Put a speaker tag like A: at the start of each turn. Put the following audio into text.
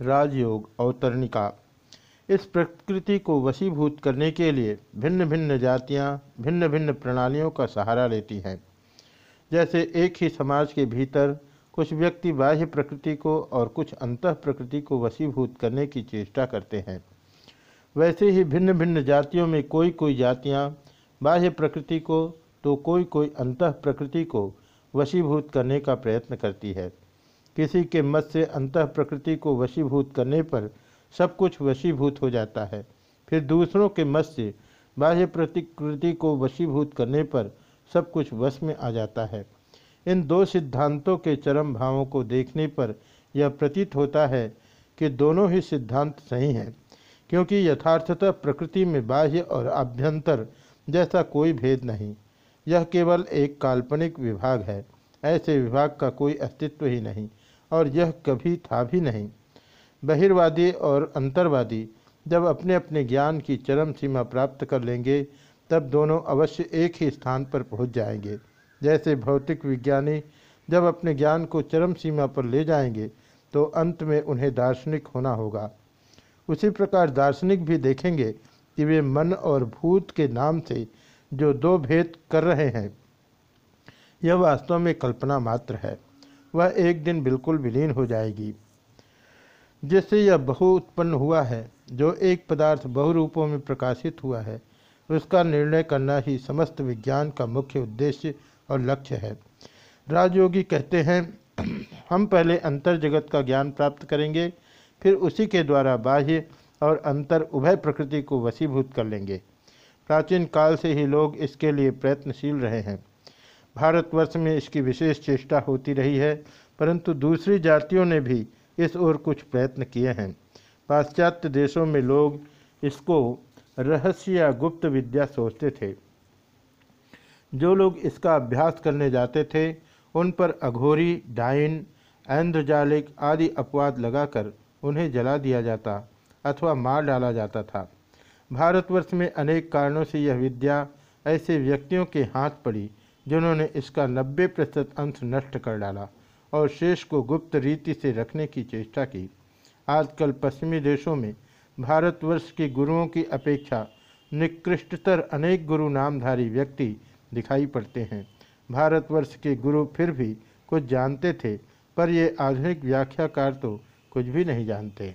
A: राजयोग अवतरणिका इस प्रकृति को वशीभूत करने के लिए भिन्न भिन्न जातियाँ भिन्न भिन्न प्रणालियों का सहारा लेती हैं। जैसे एक ही समाज के भीतर कुछ व्यक्ति बाह्य प्रकृति को और कुछ अंत प्रकृति को वशीभूत करने की चेष्टा करते हैं। वैसे ही भिन्न भिन्न जातियों में कोई कोई जातियाँ बाह्य प्रकृति को तो कोई कोई अंत प्रकृति को वशीभूत करने का प्रयत्न करती है। किसी के मत से अंत प्रकृति को वशीभूत करने पर सब कुछ वशीभूत हो जाता है। फिर दूसरों के मत से बाह्य प्रतिकृति को वशीभूत करने पर सब कुछ वश में आ जाता है। इन दो सिद्धांतों के चरम भावों को देखने पर यह प्रतीत होता है कि दोनों ही सिद्धांत सही हैं, क्योंकि यथार्थतः प्रकृति में बाह्य और आभ्यंतर जैसा कोई भेद नहीं। यह केवल एक काल्पनिक विभाग है, ऐसे विभाग का कोई अस्तित्व ही नहीं। और यह कभी था भी नहीं। बहिर्वादी और अंतर्वादी जब अपने अपने ज्ञान की चरम सीमा प्राप्त कर लेंगे, तब दोनों अवश्य एक ही स्थान पर पहुँच जाएँगे। जैसे भौतिक विज्ञानी जब अपने ज्ञान को चरम सीमा पर ले जाएँगे तो अंत में उन्हें दार्शनिक होना होगा। उसी प्रकार दार्शनिक भी देखेंगे कि वे मन और भूत के नाम से जो दो भेद कर रहे हैं, यह वास्तव में कल्पना मात्र है। वह एक दिन बिल्कुल विलीन हो जाएगी। जिससे यह बहु उत्पन्न हुआ है, जो एक पदार्थ बहुरूपों में प्रकाशित हुआ है, उसका निर्णय करना ही समस्त विज्ञान का मुख्य उद्देश्य और लक्ष्य है। राजयोगी कहते हैं, हम पहले अंतर जगत का ज्ञान प्राप्त करेंगे, फिर उसी के द्वारा बाह्य और अंतर उभय प्रकृति को वसीभूत कर लेंगे। प्राचीन काल से ही लोग इसके लिए प्रयत्नशील रहे हैं। भारतवर्ष में इसकी विशेष चेष्टा होती रही है, परंतु दूसरी जातियों ने भी इस ओर कुछ प्रयत्न किए हैं। पाश्चात्य देशों में लोग इसको रहस्य या गुप्त विद्या सोचते थे। जो लोग इसका अभ्यास करने जाते थे, उन पर अघोरी, डाइन, ऐन्द्रजालिक आदि अपवाद लगाकर उन्हें जला दिया जाता अथवा मार डाला जाता था। भारतवर्ष में अनेक कारणों से यह विद्या ऐसे व्यक्तियों के हाथ पड़ी जिन्होंने इसका 90 प्रतिशत अंश नष्ट कर डाला और शेष को गुप्त रीति से रखने की चेष्टा की। आजकल पश्चिमी देशों में भारतवर्ष के गुरुओं की अपेक्षा निकृष्टतर अनेक गुरु नामधारी व्यक्ति दिखाई पड़ते हैं। भारतवर्ष के गुरु फिर भी कुछ जानते थे, पर ये आधुनिक व्याख्याकार तो कुछ भी नहीं जानते।